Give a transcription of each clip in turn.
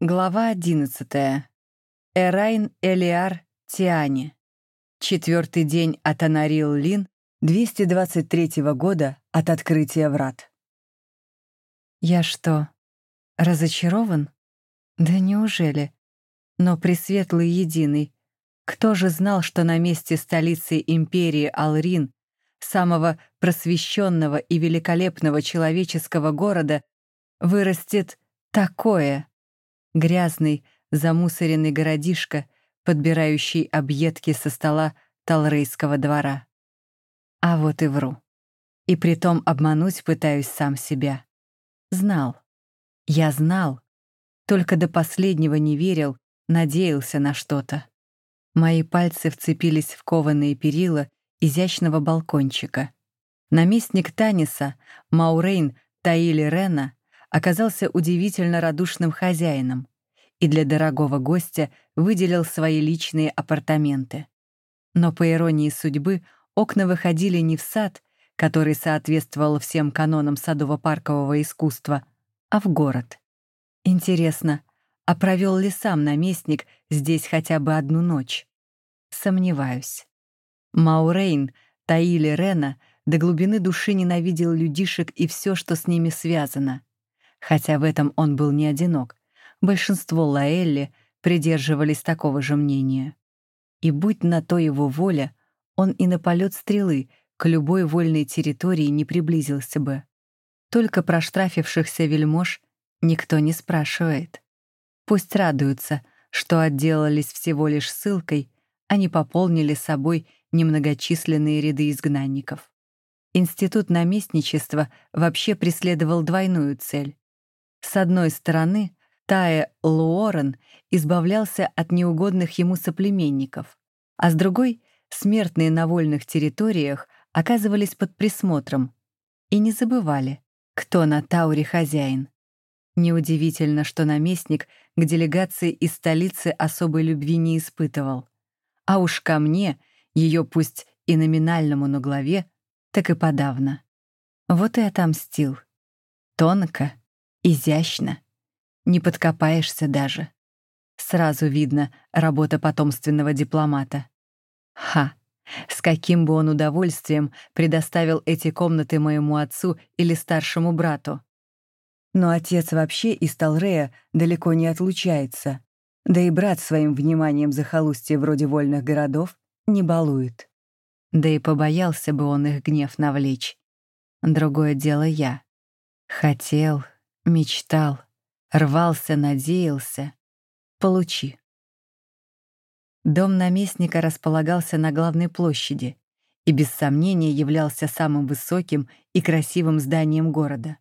Глава 11. Эрайн Элиар Тиани. Четвертый день от Анарил Лин 223 года от открытия врат. Я что, разочарован? Да неужели? Но Пресветлый Единый, кто же знал, что на месте столицы империи Алрин, самого просвещенного и великолепного человеческого города, вырастет такое? Грязный, замусоренный городишко, подбирающий объедки со стола Талрейского двора. А вот и вру. И притом обмануть пытаюсь сам себя. Знал. Я знал. Только до последнего не верил, надеялся на что-то. Мои пальцы вцепились в кованые перила изящного балкончика. Наместник Таниса, Маурейн Таили Рена, оказался удивительно радушным хозяином и для дорогого гостя выделил свои личные апартаменты. Но по иронии судьбы, окна выходили не в сад, который соответствовал всем канонам садово-паркового искусства, а в город. Интересно, а провел ли сам наместник здесь хотя бы одну ночь? Сомневаюсь. Маурейн, Таили Рена до глубины души ненавидел людишек и все, что с ними связано. Хотя в этом он был не одинок. Большинство Лаэлли придерживались такого же мнения. И будь на то его воля, он и на полет стрелы к любой вольной территории не приблизился бы. Только проштрафившихся вельмож никто не спрашивает. Пусть радуются, что отделались всего лишь ссылкой, а не пополнили собой немногочисленные ряды изгнанников. Институт наместничества вообще преследовал двойную цель с одной стороны, Тае Луорен избавлялся от неугодных ему соплеменников, а с другой — смертные на вольных территориях оказывались под присмотром и не забывали, кто на Тауре хозяин. Неудивительно, что наместник к делегации из столицы особой любви не испытывал. А уж ко мне, ее пусть и номинальному на главе, так и подавно. Вот и отомстил. Тонко, Изящно. Не подкопаешься даже. Сразу видно работа потомственного дипломата. Ха! С каким бы он удовольствием предоставил эти комнаты моему отцу или старшему брату. Но отец вообще из Талрея далеко не отлучается. Да и брат своим вниманием захолустье вроде вольных городов не балует. Да и побоялся бы он их гнев навлечь. Другое дело я. Хотел, Мечтал, рвался, надеялся. Получи. Дом наместника располагался на главной площади и без сомнения являлся самым высоким и красивым зданием города.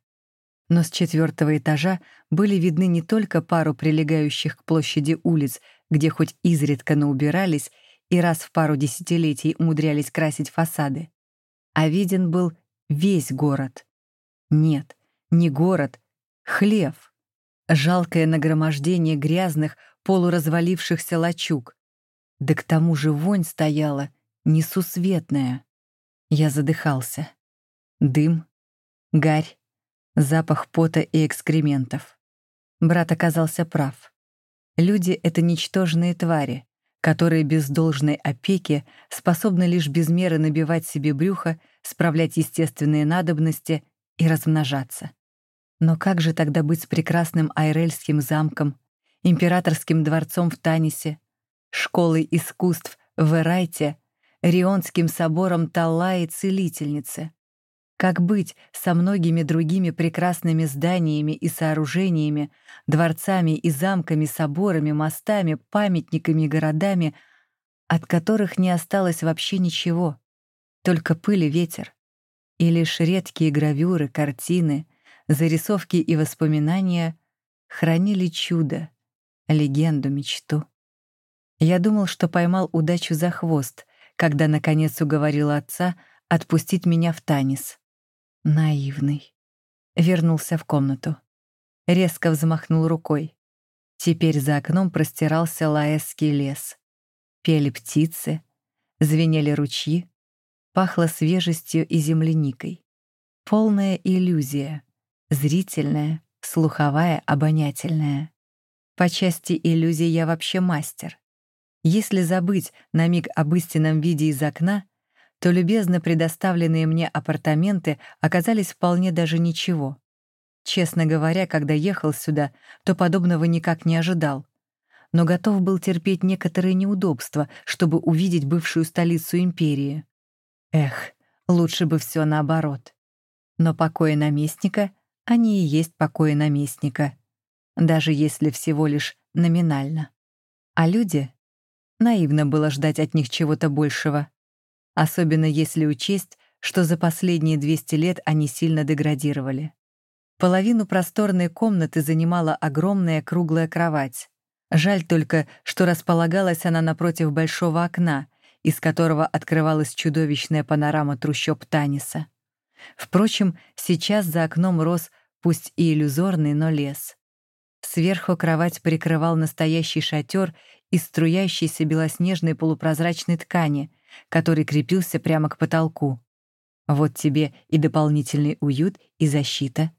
Но с четвертого этажа были видны не только пару прилегающих к площади улиц, где хоть изредка наубирались и раз в пару десятилетий умудрялись красить фасады, а виден был весь город. Нет, не город, Хлев. Жалкое нагромождение грязных, полуразвалившихся лачуг. Да к тому же вонь стояла несусветная. Я задыхался. Дым, гарь, запах пота и экскрементов. Брат оказался прав. Люди — это ничтожные твари, которые без должной опеки способны лишь без меры набивать себе брюхо, справлять естественные надобности и размножаться. Но как же тогда быть с прекрасным Айрельским замком, императорским дворцом в Танисе, школой искусств в Эрайте, Рионским собором Таллаи Целительницы? Как быть со многими другими прекрасными зданиями и сооружениями, дворцами и замками, соборами, мостами, памятниками и городами, от которых не осталось вообще ничего, только пыль и ветер, и лишь редкие гравюры, картины — зарисовки и воспоминания хранили чудо, легенду, мечту. Я думал, что поймал удачу за хвост, когда наконец уговорил отца отпустить меня в танец. Наивный. Вернулся в комнату. Резко взмахнул рукой. Теперь за окном простирался лаэсский лес. Пели птицы, звенели ручьи, пахло свежестью и земляникой. Полная иллюзия. Зрительная, слуховая, обонятельная. По части иллюзий я вообще мастер. Если забыть на миг об истинном виде из окна, то любезно предоставленные мне апартаменты оказались вполне даже ничего. Честно говоря, когда ехал сюда, то подобного никак не ожидал, но готов был терпеть некоторые неудобства, чтобы увидеть бывшую столицу империи. Эх, лучше бы все наоборот. Но покои наместника, они и есть покои наместника, даже если всего лишь номинально. А люди? Наивно было ждать от них чего-то большего. Особенно если учесть, что за последние 200 лет они сильно деградировали. Половину просторной комнаты занимала огромная круглая кровать. Жаль только, что располагалась она напротив большого окна, из которого открывалась чудовищная панорама трущоб Таниса. Впрочем, сейчас за окном рос, пусть и иллюзорный, но лес. Сверху кровать прикрывал настоящий шатер из струящейся белоснежной полупрозрачной ткани, который крепился прямо к потолку. Вот тебе и дополнительный уют, и защита.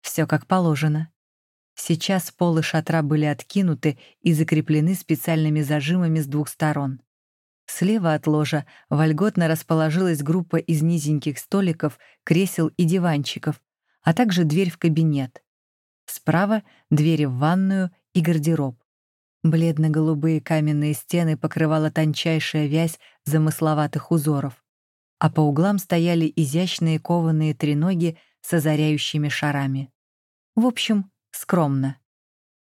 Все как положено. Сейчас полы шатра были откинуты и закреплены специальными зажимами с двух сторон. Слева от ложа вольготно расположилась группа из низеньких столиков, кресел и диванчиков, а также дверь в кабинет. Справа — двери в ванную и гардероб. Бледно-голубые каменные стены покрывала тончайшая вязь замысловатых узоров, а по углам стояли изящные кованые треноги с озаряющими шарами. В общем, скромно,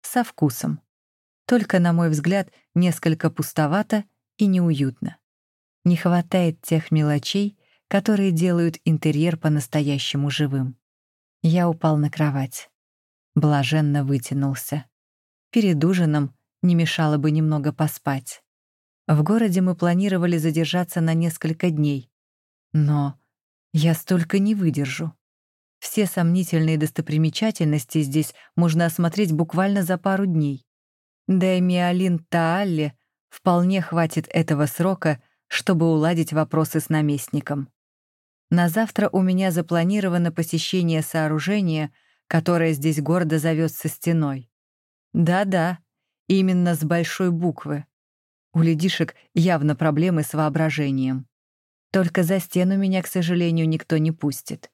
со вкусом. Только, на мой взгляд, несколько пустовато и неуютно. Не хватает тех мелочей, которые делают интерьер по-настоящему живым. Я упал на кровать. Блаженно вытянулся. Перед ужином не мешало бы немного поспать. В городе мы планировали задержаться на несколько дней. Но я столько не выдержу. Все сомнительные достопримечательности здесь можно осмотреть буквально за пару дней. Да и Миолин Таалле вполне хватит этого срока, чтобы уладить вопросы с наместником. На завтра у меня запланировано посещение сооружения, которое здесь гордо зовется стеной. Да-да, именно с большой буквы. У ледишек явно проблемы с воображением. Только за стену меня, к сожалению, никто не пустит.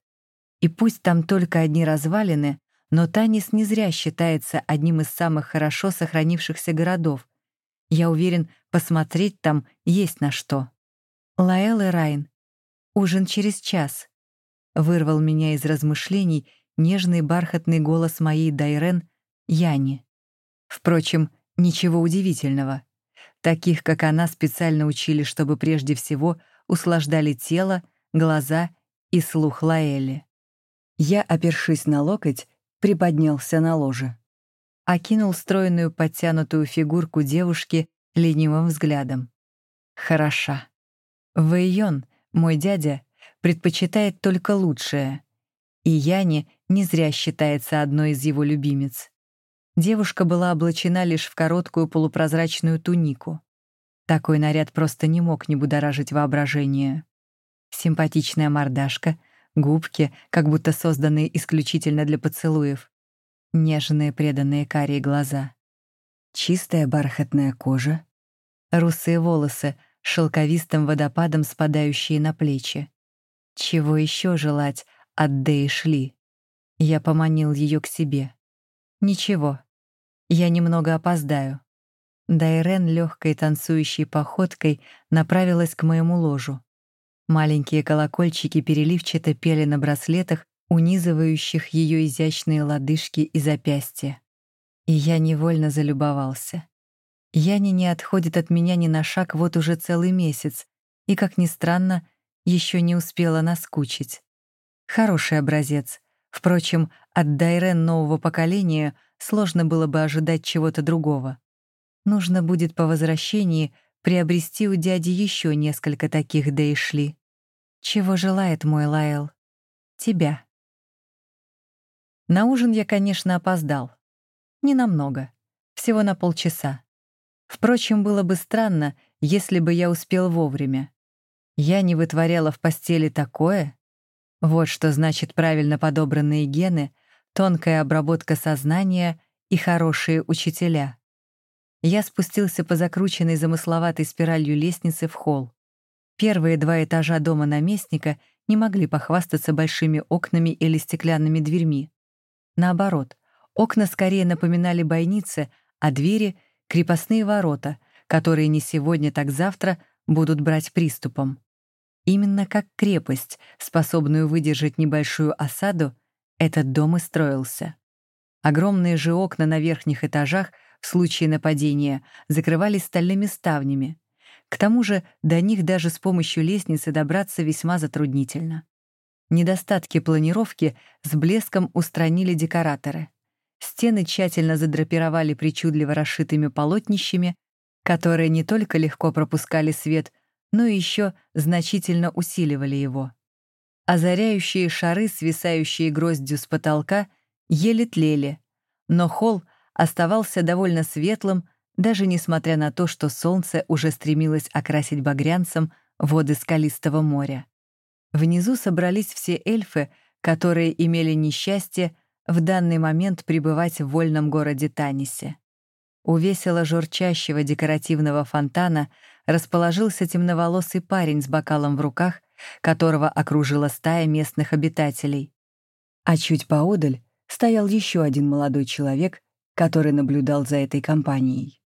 И пусть там только одни развалины, но Танис не зря считается одним из самых хорошо сохранившихся городов. Я уверен, посмотреть там есть на что. Лаэл и Райн. Ужин через час. Вырвал меня из размышлений нежный бархатный голос моей Дайрен Яни. Впрочем, ничего удивительного. Таких, как она, специально учили, чтобы прежде всего услаждали тело, глаза и слух Лаэли. Я, опершись на локоть, приподнялся на ложе. Окинул стройную подтянутую фигурку девушки ленивым взглядом. Хороша. Вэйон, мой дядя, предпочитает только лучшее. И Яни не зря считается одной из его любимец. Девушка была облачена лишь в короткую полупрозрачную тунику. Такой наряд просто не мог не будоражить воображение. Симпатичная мордашка, губки, как будто созданные исключительно для поцелуев, нежные преданные карие глаза, чистая бархатная кожа, русые волосы, шелковистым водопадом спадающие на плечи. Чего еще желать от Дэи Шли? Я поманил ее к себе. Ничего, я немного опоздаю. Дайрен легкой танцующей походкой направилась к моему ложу. Маленькие колокольчики переливчато пели на браслетах, унизывающих ее изящные лодыжки и запястья. И я невольно залюбовался. Яни не отходит от меня ни на шаг вот уже целый месяц, и, как ни странно, еще не успела наскучить. Хороший образец. Впрочем, от Дайрен нового поколения сложно было бы ожидать чего-то другого. Нужно будет по возвращении — приобрести у дяди еще несколько таких Дейшли. Чего желает мой Лайл? Тебя. На ужин я, конечно, опоздал. Не намного, всего на полчаса. Впрочем, было бы странно, если бы я успел вовремя. Я не вытворяла в постели такое. Вот что значит правильно подобранные гены, тонкая обработка сознания и хорошие учителя. Я спустился по закрученной замысловатой спиралью лестницы в холл. Первые два этажа дома наместника не могли похвастаться большими окнами или стеклянными дверьми. Наоборот, окна скорее напоминали бойницы, а двери — крепостные ворота, которые не сегодня, так завтра будут брать приступом. Именно как крепость, способную выдержать небольшую осаду, этот дом и строился. Огромные же окна на верхних этажах в случае нападения закрывались стальными ставнями. К тому же до них даже с помощью лестницы добраться весьма затруднительно. Недостатки планировки с блеском устранили декораторы. Стены тщательно задрапировали причудливо расшитыми полотнищами, которые не только легко пропускали свет, но еще значительно усиливали его. Озаряющие шары, свисающие гроздью с потолка, еле тлели, но холл оставался довольно светлым, даже несмотря на то, что солнце уже стремилось окрасить багрянцем воды скалистого моря. Внизу собрались все эльфы, которые имели несчастье в данный момент пребывать в вольном городе Танисе. У весело журчащего декоративного фонтана расположился темноволосый парень с бокалом в руках, которого окружила стая местных обитателей. А чуть поодаль стоял еще один молодой человек, который наблюдал за этой компанией.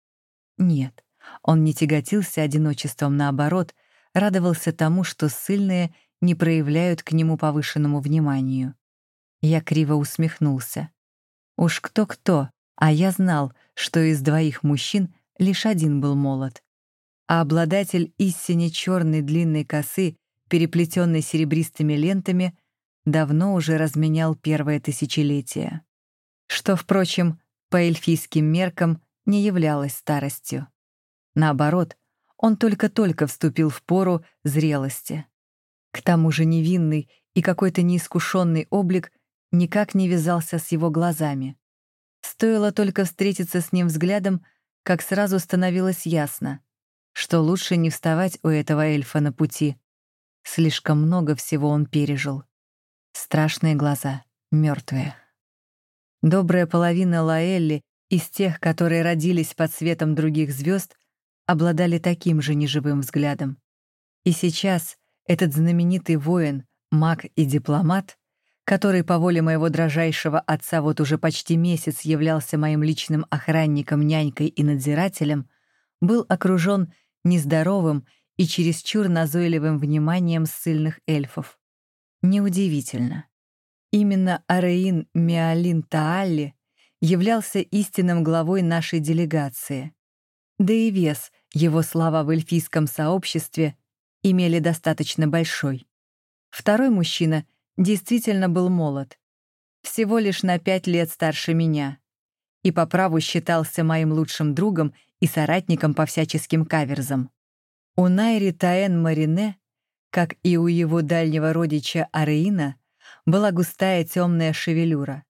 Нет, он не тяготился одиночеством, наоборот, радовался тому, что ссыльные не проявляют к нему повышенному вниманию. Я криво усмехнулся. Уж кто-кто, а я знал, что из двоих мужчин лишь один был молод. А обладатель истине черной длинной косы, переплетенной серебристыми лентами, давно уже разменял первое тысячелетие. Что, впрочем, по эльфийским меркам не являлось старостью. Наоборот, он только-только вступил в пору зрелости. К тому же невинный и какой-то неискушенный облик никак не вязался с его глазами. Стоило только встретиться с ним взглядом, как сразу становилось ясно, что лучше не вставать у этого эльфа на пути. Слишком много всего он пережил. Страшные глаза, мертвые. Добрая половина Лаэлли из тех, которые родились под светом других звезд, обладали таким же неживым взглядом. И сейчас этот знаменитый воин, маг и дипломат, который по воле моего дрожайшего отца вот уже почти месяц являлся моим личным охранником, нянькой и надзирателем, был окружен нездоровым и чересчур назойливым вниманием ссыльных эльфов. Неудивительно. Именно Ареин Миалин Таалли являлся истинным главой нашей делегации. Да и вес его слова в эльфийском сообществе имели достаточно большой. Второй мужчина действительно был молод, всего лишь на пять лет старше меня, и по праву считался моим лучшим другом и соратником по всяческим каверзам. У Найри Таэн Марине как и у его дальнего родича Ареина, была густая темная шевелюра.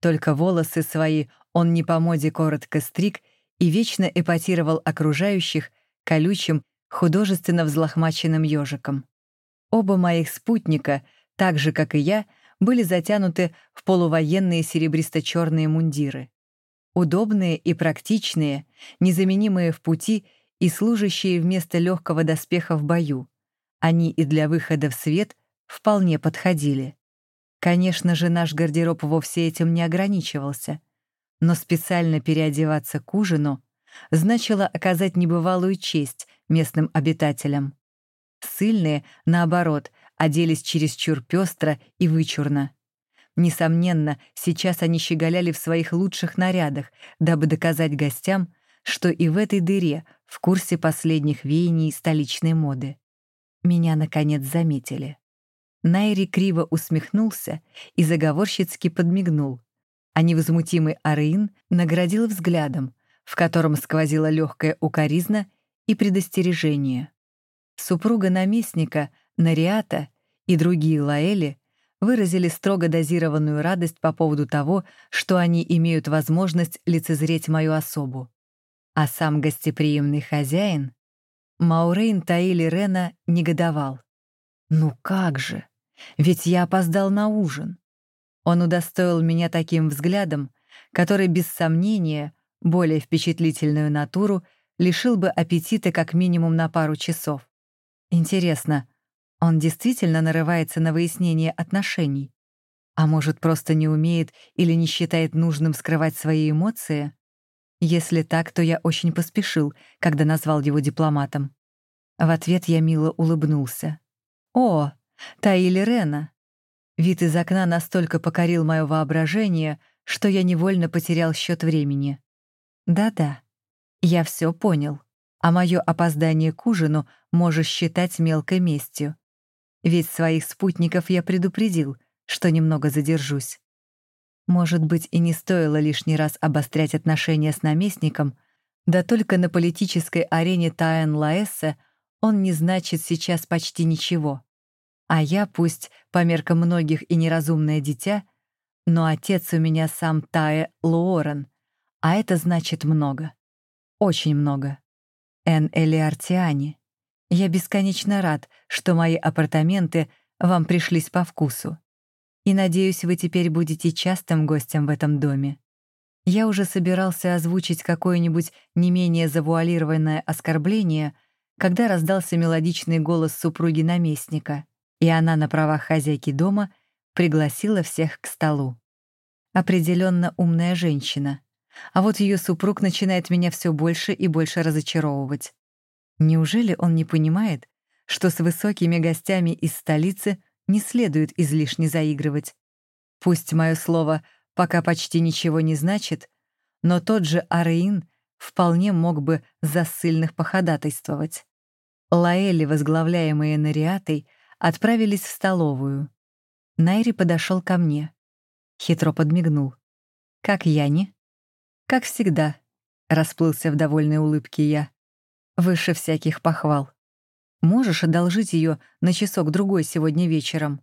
Только волосы свои он не по моде коротко стриг и вечно эпатировал окружающих колючим, художественно взлохмаченным ежиком. Оба моих спутника, так же, как и я, были затянуты в полувоенные серебристо-черные мундиры. Удобные и практичные, незаменимые в пути и служащие вместо легкого доспеха в бою. Они и для выхода в свет вполне подходили. Конечно же, наш гардероб вовсе этим не ограничивался, но специально переодеваться к ужину значило оказать небывалую честь местным обитателям. Сыльные, наоборот, оделись чересчур пестро и вычурно. Несомненно, сейчас они щеголяли в своих лучших нарядах, дабы доказать гостям, что и в этой дыре в курсе последних веяний столичной моды. Меня, наконец, заметили. Найри криво усмехнулся и заговорщицки подмигнул, а невозмутимый Араин наградил взглядом, в котором сквозила легкая укоризна и предостережение. Супруга наместника, Нариата и другие Лаэли выразили строго дозированную радость по поводу того, что они имеют возможность лицезреть мою особу. А сам гостеприимный хозяин Маурейн Таили Рена негодовал. «Ну как же? Ведь я опоздал на ужин». Он удостоил меня таким взглядом, который, без сомнения, более впечатлительную натуру лишил бы аппетита как минимум на пару часов. Интересно, он действительно нарывается на выяснение отношений? А может, просто не умеет или не считает нужным скрывать свои эмоции? Если так, то я очень поспешил, когда назвал его дипломатом. В ответ я мило улыбнулся. «О, Таили Рена!» Вид из окна настолько покорил мое воображение, что я невольно потерял счет времени. «Да-да, я все понял, а мое опоздание к ужину можешь считать мелкой местью. Ведь своих спутников я предупредил, что немного задержусь. Может быть, и не стоило лишний раз обострять отношения с наместником, да только на политической арене Таэн-Лаэссе он не значит сейчас почти ничего. А я, пусть по меркам многих и неразумное дитя, но отец у меня сам Тае Луорен, а это значит много. Очень много. Эн Элиартиани. Я бесконечно рад, что мои апартаменты вам пришлись по вкусу. И надеюсь, вы теперь будете частым гостем в этом доме. Я уже собирался озвучить какое-нибудь не менее завуалированное оскорбление, когда раздался мелодичный голос супруги наместника, и она на правах хозяйки дома пригласила всех к столу. Определенно умная женщина. А вот ее супруг начинает меня все больше и больше разочаровывать. Неужели он не понимает, что с высокими гостями из столицы не следует излишне заигрывать? Пусть мое слово пока почти ничего не значит, но тот же Ареин вполне мог бы за ссыльных походатайствовать. Лаэли, возглавляемые Нариатой, отправились в столовую. Найри подошел ко мне. Хитро подмигнул. «Как Яни?» «Как всегда», — расплылся в довольной улыбке я. Выше всяких похвал. Можешь одолжить ее на часок-другой сегодня вечером?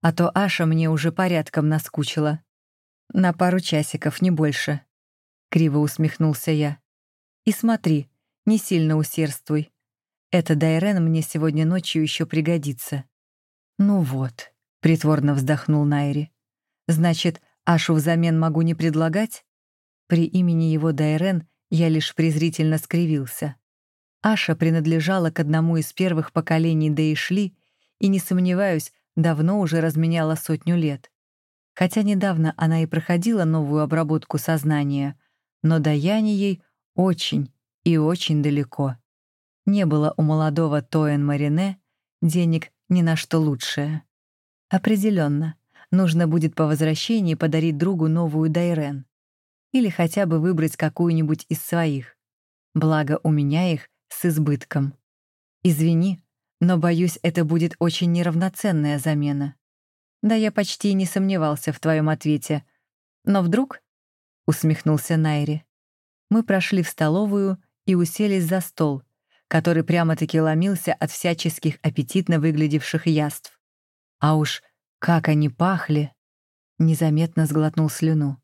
А то Аша мне уже порядком наскучила. На пару часиков, не больше. Криво усмехнулся я. И смотри, не сильно усердствуй. Это Дайрен мне сегодня ночью еще пригодится. Ну вот, притворно вздохнул Найри. Значит, Ашу взамен могу не предлагать? При имени его Дайрен я лишь презрительно скривился. Аша принадлежала к одному из первых поколений Дейшли и, не сомневаюсь, давно уже разменяла сотню лет. Хотя недавно она и проходила новую обработку сознания, но до Яни ей очень и очень далеко. Не было у молодого Тоэн Марине денег ни на что лучшее. Определенно, нужно будет по возвращении подарить другу новую Дайрен. Или хотя бы выбрать какую-нибудь из своих. Благо, у меня их с избытком. Извини, но, боюсь, это будет очень неравноценная замена. Да я почти не сомневался в твоем ответе. Но вдруг... — усмехнулся Найри. Мы прошли в столовую и уселись за стол, который прямо-таки ломился от всяческих аппетитно выглядевших яств. А уж как они пахли! Незаметно сглотнул слюну.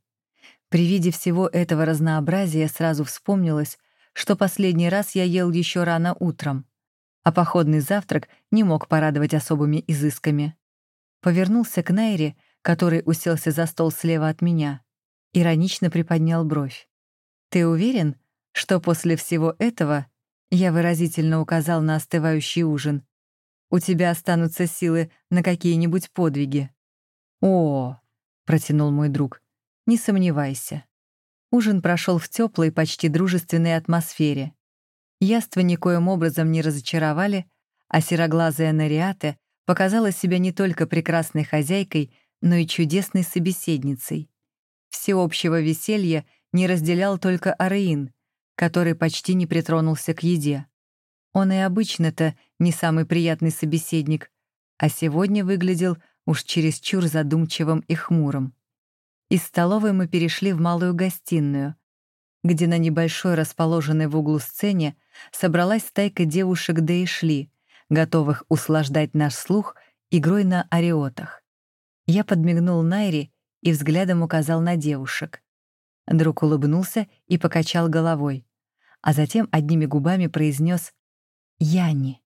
При виде всего этого разнообразия сразу вспомнилось, что последний раз я ел еще рано утром, а походный завтрак не мог порадовать особыми изысками. Повернулся к Найре, который уселся за стол слева от меня, иронично приподнял бровь. «Ты уверен, что после всего этого я выразительно указал на остывающий ужин. У тебя останутся силы на какие-нибудь подвиги. О, протянул мой друг. Не сомневайся. Ужин прошел в теплой, почти дружественной атмосфере. Яства никоим образом не разочаровали, а сероглазая Нариате показала себя не только прекрасной хозяйкой, но и чудесной собеседницей. Всеобщего веселья не разделял только Араин, который почти не притронулся к еде. Он и обычно-то не самый приятный собеседник, а сегодня выглядел уж чересчур задумчивым и хмурым. Из столовой мы перешли в малую гостиную, где на небольшой расположенной в углу сцене собралась стайка девушек да и шли, готовых услаждать наш слух игрой на ариотах. Я подмигнул Найри и взглядом указал на девушек. Друг улыбнулся и покачал головой, а затем одними губами произнес «Яни».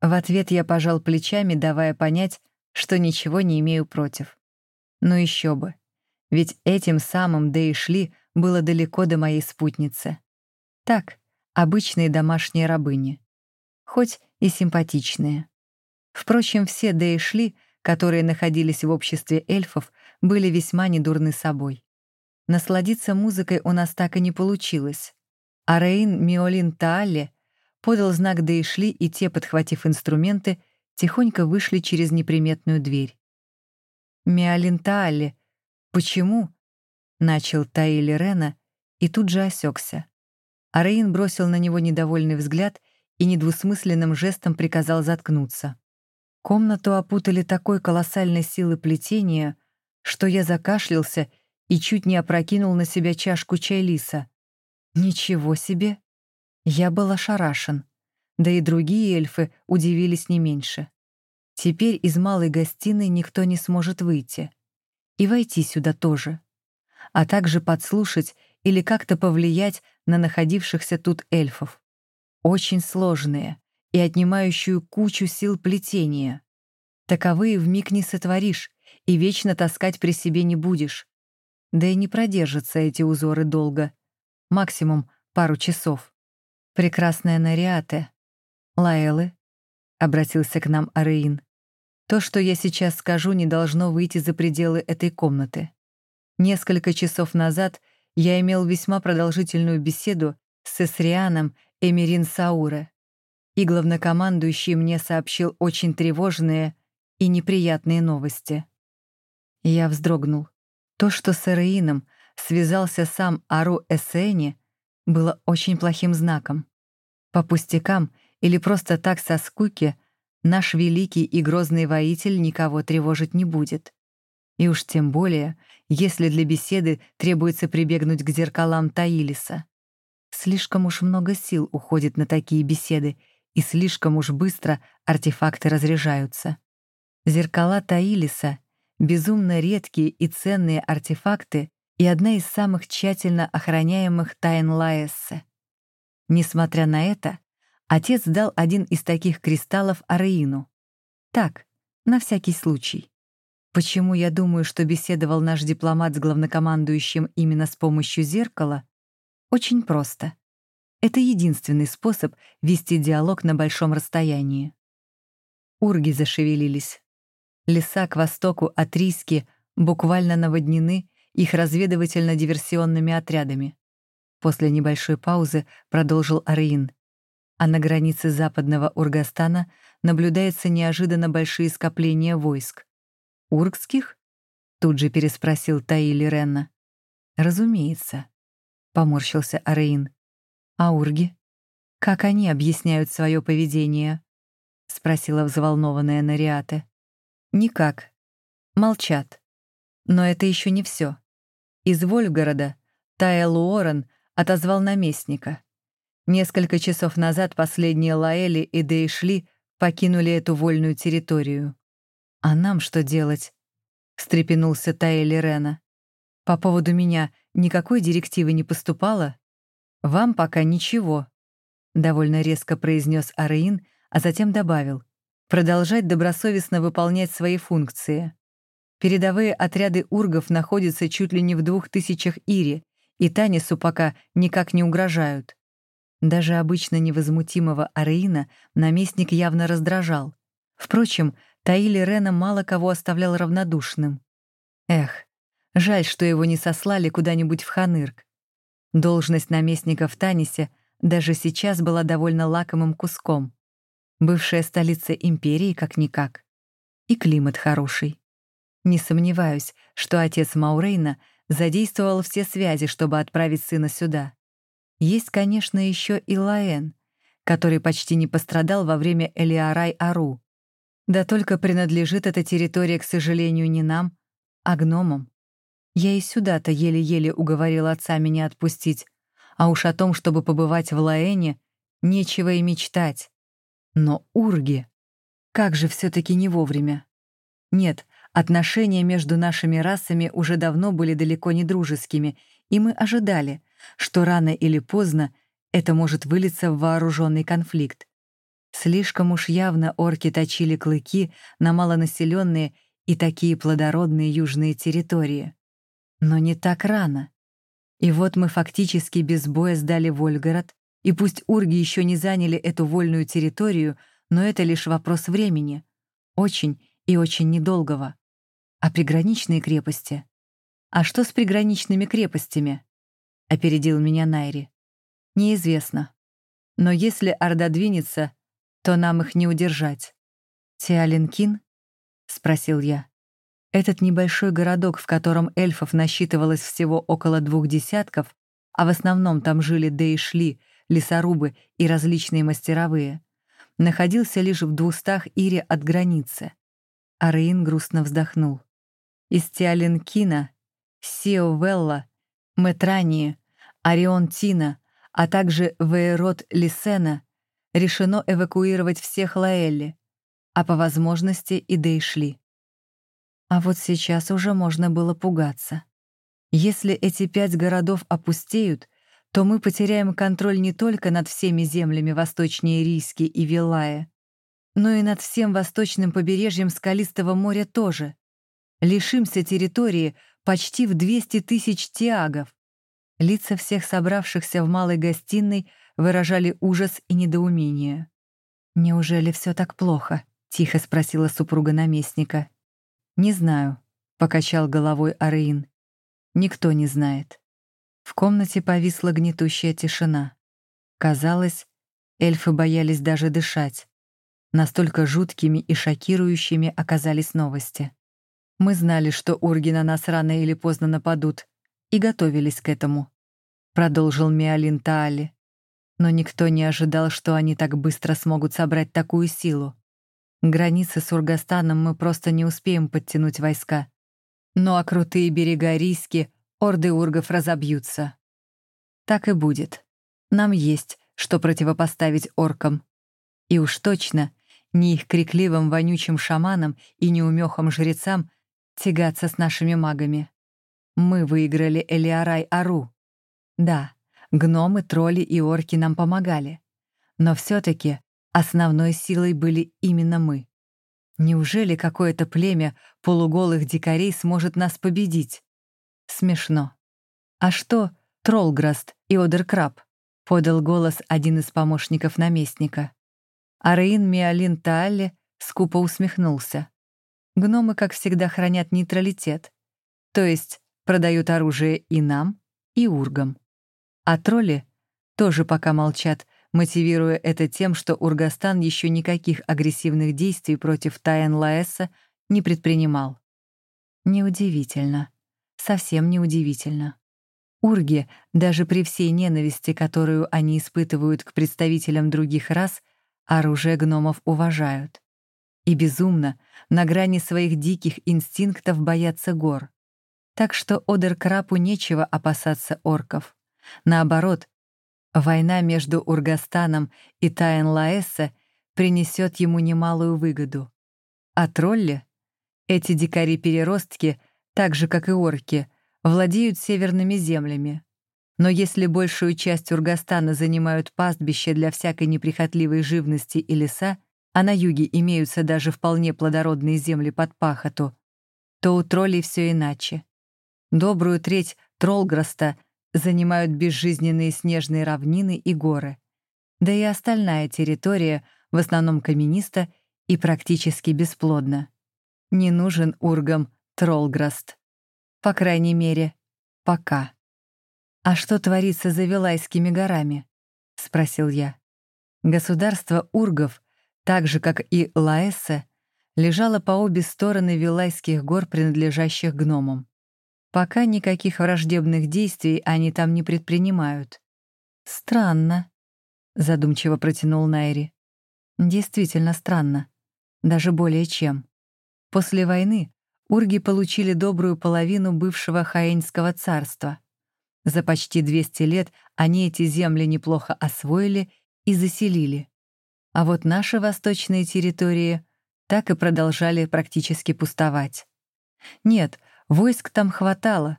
В ответ я пожал плечами, давая понять, что ничего не имею против. Ну еще бы. Ведь этим самым Дэй Шли было далеко до моей спутницы. Так, обычные домашние рабыни. Хоть и симпатичные. Впрочем, все Дейшли, которые находились в обществе эльфов, были весьма недурны собой. Насладиться музыкой у нас так и не получилось. А Рейн Миолин Таалле подал знак Дейшли, и те, подхватив инструменты, тихонько вышли через неприметную дверь. «Миолин Таалле, почему?» — начал Таили Рена и тут же осекся. А Рейн бросил на него недовольный взгляд и недвусмысленным жестом приказал заткнуться. Комнату опутали такой колоссальной силы плетения, что я закашлялся и чуть не опрокинул на себя чашку чай-лиса. Ничего себе! Я был ошарашен. Да и другие эльфы удивились не меньше. Теперь из малой гостиной никто не сможет выйти. И войти сюда тоже. А также подслушать или как-то повлиять на находившихся тут эльфов. Очень сложные и отнимающую кучу сил плетения. Таковые вмиг не сотворишь и вечно таскать при себе не будешь. Да и не продержатся эти узоры долго. Максимум пару часов. Прекрасная Нариате. Лаэлы, — обратился к нам Ареин. То, что я сейчас скажу, не должно выйти за пределы этой комнаты. Несколько часов назад я имел весьма продолжительную беседу с Эсрианом Эмирин Сауре, и главнокомандующий мне сообщил очень тревожные и неприятные новости. Я вздрогнул. То, что с Эреином связался сам Ару Эсени, было очень плохим знаком. По пустякам или просто так со скуки наш великий и грозный воитель никого тревожить не будет. И уж тем более, если для беседы требуется прибегнуть к зеркалам Таилиса. Слишком уж много сил уходит на такие беседы, и слишком уж быстро артефакты разряжаются. Зеркала Таилиса — безумно редкие и ценные артефакты и одна из самых тщательно охраняемых тайн Лаэссе. Несмотря на это, отец дал один из таких кристаллов Ареину. Так, на всякий случай. Почему я думаю, что беседовал наш дипломат с главнокомандующим именно с помощью зеркала? Очень просто. Это единственный способ вести диалог на большом расстоянии. Урги зашевелились. Леса к востоку от Риски буквально наводнены их разведывательно-диверсионными отрядами. После небольшой паузы продолжил Араин. А на границе западного Ургастана наблюдается неожиданно большие скопления войск. «Ургских?» — тут же переспросил Таили Ренна. «Разумеется», — поморщился Араин. «А урги? Как они объясняют свое поведение?» — спросила взволнованная Нариате. «Никак. Молчат. Но это еще не все. Из Вольгорода Тая Луорен отозвал наместника. Несколько часов назад последние Лаэли и Дейшли покинули эту вольную территорию. «А нам что делать?» — встрепенулся Таэли Рена. «По поводу меня никакой директивы не поступало?» «Вам пока ничего», — довольно резко произнес Араин, а затем добавил. «Продолжать добросовестно выполнять свои функции. Передовые отряды ургов находятся чуть ли не в двух тысячах ири, и Танису пока никак не угрожают». Даже обычно невозмутимого Араина наместник явно раздражал. Впрочем, Таили Рена мало кого оставлял равнодушным. Эх, жаль, что его не сослали куда-нибудь в Ханырк. Должность наместника в Танисе даже сейчас была довольно лакомым куском. Бывшая столица империи как-никак. И климат хороший. Не сомневаюсь, что отец Маурейна задействовал все связи, чтобы отправить сына сюда. Есть, конечно, еще и Лаэн, который почти не пострадал во время Элиарай-Ару. Да только принадлежит эта территория, к сожалению, не нам, а гномам. Я и сюда-то еле-еле уговорила отца меня отпустить, а уж о том, чтобы побывать в Лаэне, нечего и мечтать. Но Урги... Как же все таки не вовремя. Нет, отношения между нашими расами уже давно были далеко не дружескими, и мы ожидали, что рано или поздно это может вылиться в вооруженный конфликт. Слишком уж явно орки точили клыки на малонаселенные и такие плодородные южные территории. Но не так рано. И вот мы фактически без боя сдали Вольгород, и пусть урги еще не заняли эту вольную территорию, но это лишь вопрос времени. Очень и очень недолгого. А приграничные крепости? А что с приграничными крепостями? Опередил меня Найри. Неизвестно. Но если Орда двинется, то нам их не удержать. Тиаленкин? Спросил я. Этот небольшой городок, в котором эльфов насчитывалось всего около двух десятков, а в основном там жили дейшли, лесорубы и различные мастеровые, находился лишь в двухстах ире от границы. Араин грустно вздохнул. Из Тиаленкина, Сиовелла, Метрании, Орион Тина, а также Вейрот Лисена решено эвакуировать всех Лаэлли, а по возможности и Дейшли. А вот сейчас уже можно было пугаться. Если эти пять городов опустеют, то мы потеряем контроль не только над всеми землями восточнее Риски и Вилая, но и над всем восточным побережьем Скалистого моря тоже. Лишимся территории почти в 200 тысяч тиагов. Лица всех собравшихся в малой гостиной выражали ужас и недоумение. «Неужели все так плохо?» — тихо спросила супруга наместника. «Не знаю», — покачал головой Ареин. «Никто не знает». В комнате повисла гнетущая тишина. Казалось, эльфы боялись даже дышать. Настолько жуткими и шокирующими оказались новости. Мы знали, что урги на нас рано или поздно нападут, и готовились к этому. Продолжил Миалин Таали. Но никто не ожидал, что они так быстро смогут собрать такую силу. Границы с Ургастаном мы просто не успеем подтянуть войска. Ну а крутые берега Риски орды ургов разобьются. Так и будет. Нам есть, что противопоставить оркам. И уж точно ни их крикливым вонючим шаманам и неумехам жрецам тягаться с нашими магами. Мы выиграли Элиарай-Ару. Да, гномы, тролли и орки нам помогали. Но все таки основной силой были именно мы. Неужели какое-то племя полуголых дикарей сможет нас победить? Смешно. А что Тролграст и Одеркраб? Подал голос один из помощников наместника. Араин Миалин Таалли скупо усмехнулся. Гномы, как всегда, хранят нейтралитет, то есть продают оружие и нам, и ургам. А тролли тоже пока молчат, мотивируя это тем, что Ургастан еще никаких агрессивных действий против Тайен Лаэса не предпринимал. Неудивительно. Совсем неудивительно. Урги, даже при всей ненависти, которую они испытывают к представителям других рас, Оружие гномов уважают. И безумно, на грани своих диких инстинктов боятся гор. Так что Одеркрапу нечего опасаться орков. Наоборот, война между Ургастаном и Таен-Лаэссе принесет ему немалую выгоду. А тролли, эти дикари-переростки, так же, как и орки, владеют северными землями. Но если большую часть Ургастана занимают пастбища для всякой неприхотливой живности и леса, а на юге имеются даже вполне плодородные земли под пахоту, то у троллей все иначе. Добрую треть Тролграста занимают безжизненные снежные равнины и горы, да и остальная территория в основном камениста и практически бесплодна. Не нужен ургам Тролграст. По крайней мере, пока. «А что творится за Вилайскими горами?» — спросил я. Государство Ургов, так же, как и Лаэссе, лежало по обе стороны Вилайских гор, принадлежащих гномам. Пока никаких враждебных действий они там не предпринимают. «Странно», — задумчиво протянул Найри. «Действительно странно. Даже более чем. После войны урги получили добрую половину бывшего Хаэнского царства — за почти 200 лет они эти земли неплохо освоили и заселили. А вот наши восточные территории так и продолжали практически пустовать. Нет, войск там хватало,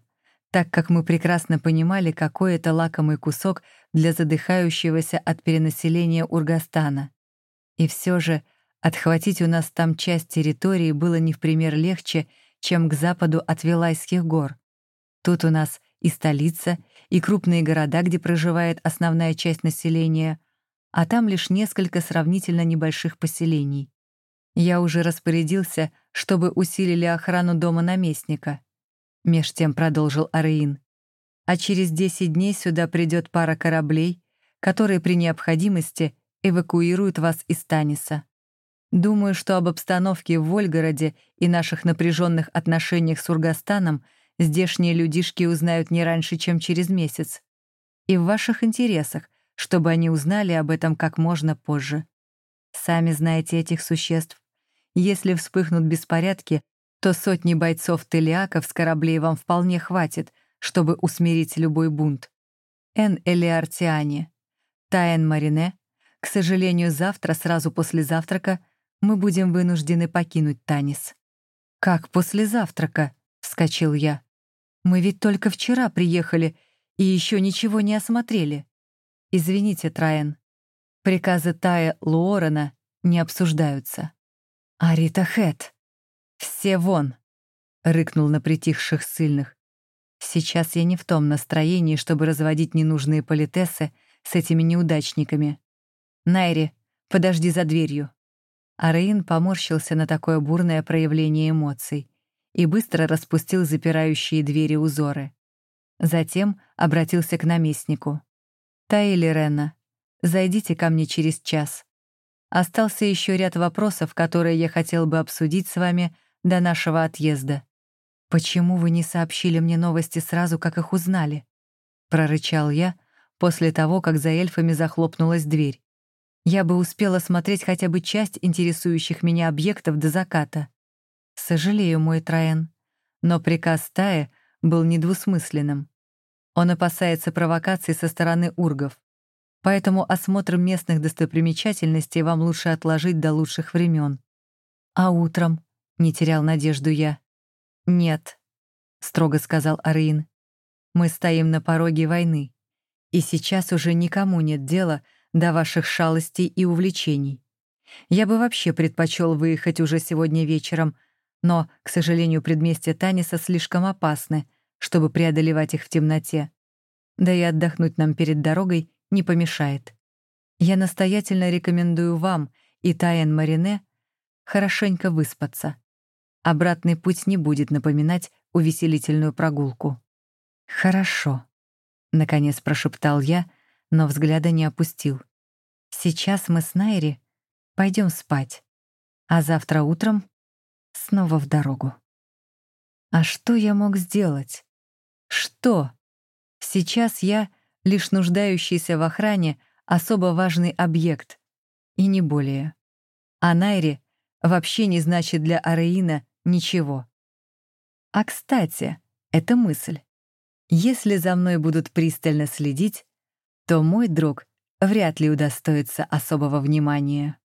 так как мы прекрасно понимали, какой это лакомый кусок для задыхающегося от перенаселения Ургастана. И все же отхватить у нас там часть территории было не в пример легче, чем к западу от Вилайских гор. Тут у нас и столица, и крупные города, где проживает основная часть населения, а там лишь несколько сравнительно небольших поселений. Я уже распорядился, чтобы усилили охрану дома наместника. Меж тем продолжил Ареин. А через 10 дней сюда придет пара кораблей, которые при необходимости эвакуируют вас из Таниса. Думаю, что об обстановке в Вольгороде и наших напряженных отношениях с Ургастаном здешние людишки узнают не раньше, чем через месяц. И в ваших интересах, чтобы они узнали об этом как можно позже. Сами знаете этих существ. Если вспыхнут беспорядки, то сотни бойцов-телиаков с кораблей вам вполне хватит, чтобы усмирить любой бунт. Эн Элиартиане, Таэн Марине, к сожалению, завтра, сразу после завтрака, мы будем вынуждены покинуть Танис. «Как после завтрака?» — вскочил я. «Мы ведь только вчера приехали и еще ничего не осмотрели. Извините, Траен. Приказы Тая Луорена не обсуждаются». «Арита Хэт! Все вон!» — рыкнул на притихших сильных. «Сейчас я не в том настроении, чтобы разводить ненужные политесы с этими неудачниками. Найри, подожди за дверью». Араин поморщился на такое бурное проявление эмоций и быстро распустил запирающие двери узоры. Затем обратился к наместнику. «Таили Рена, зайдите ко мне через час. Остался еще ряд вопросов, которые я хотел бы обсудить с вами до нашего отъезда. Почему вы не сообщили мне новости сразу, как их узнали?» — прорычал я после того, как за эльфами захлопнулась дверь я бы успела смотреть хотя бы часть интересующих меня объектов до заката. Сожалею, мой Траен, но приказ Тая был недвусмысленным. Он опасается провокаций со стороны ургов, поэтому осмотр местных достопримечательностей вам лучше отложить до лучших времен. А утром? Не терял надежду я. Нет, строго сказал Арин. Мы стоим на пороге войны, и сейчас уже никому нет дела до ваших шалостей и увлечений. Я бы вообще предпочел выехать уже сегодня вечером, но, к сожалению, предместья Таниса слишком опасны, чтобы преодолевать их в темноте. Да и отдохнуть нам перед дорогой не помешает. Я настоятельно рекомендую вам и Таен Марине хорошенько выспаться. Обратный путь не будет напоминать увеселительную прогулку. «Хорошо», — наконец прошептал я, — но взгляда не опустил. «Сейчас мы с Найри пойдем спать, а завтра утром снова в дорогу». А что я мог сделать? Что? Сейчас я лишь нуждающийся в охране особо важный объект, и не более. А Найри вообще не значит для Ареина ничего. А кстати, это мысль. Если за мной будут пристально следить, то мой друг вряд ли удостоится особого внимания.